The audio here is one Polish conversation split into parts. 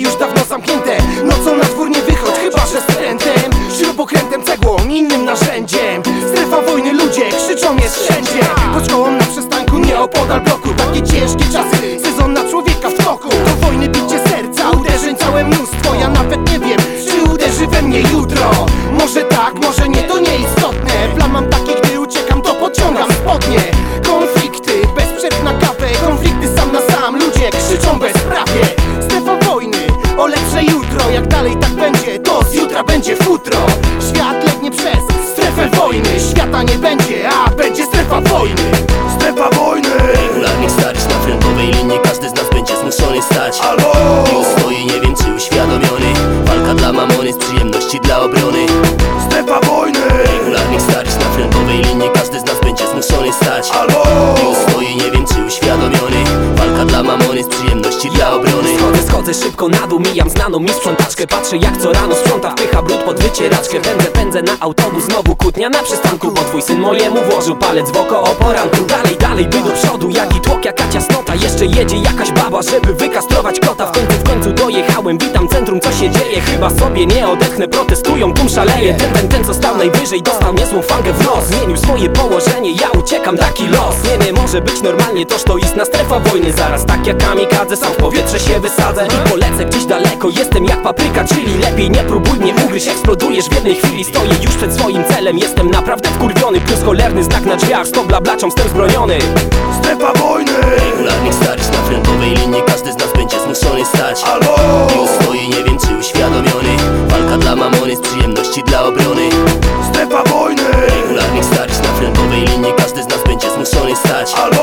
już dawno zamknięte. Nocą na dwór nie wychodź, chyba że strętem Śrubokrętem, cegłą, innym narzędziem. Strefa wojny, ludzie krzyczą jest wszędzie. Pod na przystanku, nie opodal bloku. Takie ciężkie czasy, sezon na człowieka w toku. Do wojny bicie serca, uderzeń całe mnóstwo. Ja nawet nie wiem, czy uderzy we mnie jutro. Może tak, może nie, to nieistotne Flamam taki, gdy uciekam, to podciągam spodnie. Konflikty, bez na kawę. Konflikty sam na sam, ludzie krzyczą bez praw o lepsze jutro Jak dalej tak będzie, to z jutra będzie futro. Świat legnie przez strefę wojny Świata nie będzie, a będzie strefa wojny. Strefa wojny. Regularnie starisz na frontowej linii Każdy z nas będzie zmuszony stać. Albo I stoi, nie wiem czy uświadomiony. Walka dla mamony z przyjemności dla obrony Schodzę, schodzę szybko na dół, mijam znaną mi sprzątaczkę. Patrzę jak co rano sprząta, wpycha brud pod wycieraczkę. Pędzę, pędzę na autobus, znowu kłótnia na przystanku. Bo twój syn mojemu włożył palec w oko o poranku. Dalej, dalej, by do przodu, jak i tłok, jaka ciasnota. Jeszcze jedzie jakaś baba, żeby wykastrować kota. W końcu, w końcu dojechałem, witam centrum, co się dzieje? Chyba sobie nie odetchnę, protestują, tłum szaleje. Ten, ten, ten, co stał najwyżej, dostał niezłą fangę w nos Zmienił swoje położenie, ja uciekam, taki los. Nie, nie może być normalnie, toż to istna strefa wojny. Zaraz tak jak kamikadze, sam w powietrze się wysadzę. I polecę gdzieś daleko, jestem jak papryka Czyli lepiej nie próbuj mnie ugryźć, eksplodujesz w jednej chwili Stoję już przed swoim celem, jestem naprawdę wkurwiony Plus cholerny znak na drzwiach, stop blablaczą, wstęp zbroniony Strefa wojny! Regularnie starisz na frontowej linii Każdy z nas będzie zmuszony stać. Albo I stoi, nie wiem czy uświadomiony. Walka dla mamony z przyjemności dla obrony. Strefa wojny! Regularnie starisz na frontowej linii Każdy z nas będzie zmuszony stać. Albo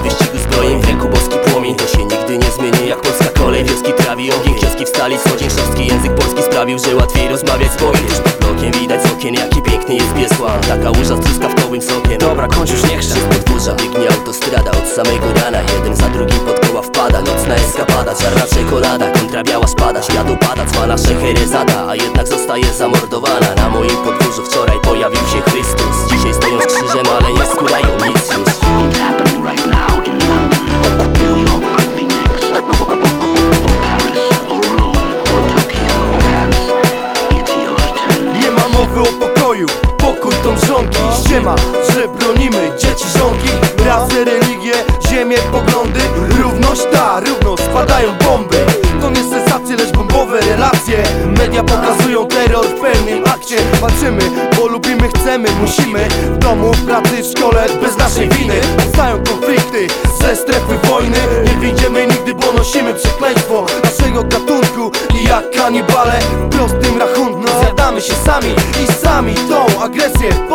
wyścigu zbrojeń W ręku boski płomień, to się nigdy nie zmieni. Jak polska kolej, wioski trawi ogień Kioski wstali, schodzień szorstki Język polski sprawił, że łatwiej rozmawiać z Bogiem Tuż pod blokiem widać z okien, jaki piękny jest Biesłan Taka łuża z truskawkowym sokiem. Dobra, kończ już niech z podwórza biegnie autostrada od samego rana. Jeden za drugim pod koła wpada Nocna eskapada, czarna czekolada Kontra biała spada, świat upada Cwana Szeherezada, a jednak zostaje zamordowana. Na moim podwórzu wczoraj pokoju, pokój to żonki Ściema, że bronimy dzieci żonki. Rasy, religie, ziemię, poglądy. Równość ta, równość, spadają bomby. To nie sensacje, lecz bombowe relacje. Media pokazują terror w pełnym akcie. Walczymy, bo lubimy, chcemy, musimy. W domu, w pracy, w szkole, bez naszej winy. Powstają konflikty ze strefy wojny. Nie wyjdziemy nigdy, bo nosimy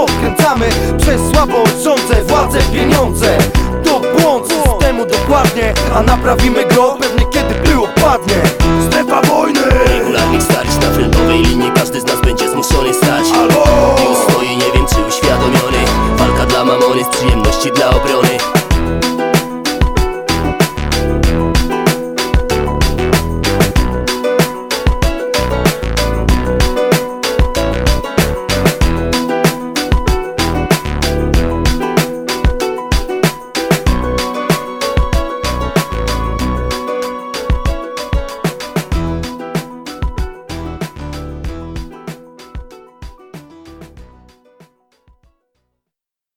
podkręcamy Przez słabość rządzę, władzę, pieniądze. To błąd systemu dokładnie A naprawimy go pewnie kiedy było padnie. Strefa wojny. Regularnie starisz na frontowej linii Każdy z nas będzie zmuszony stać. Albo I stoi, nie wiem czy uświadomiony. Walka dla mamony z przyjemności dla obrony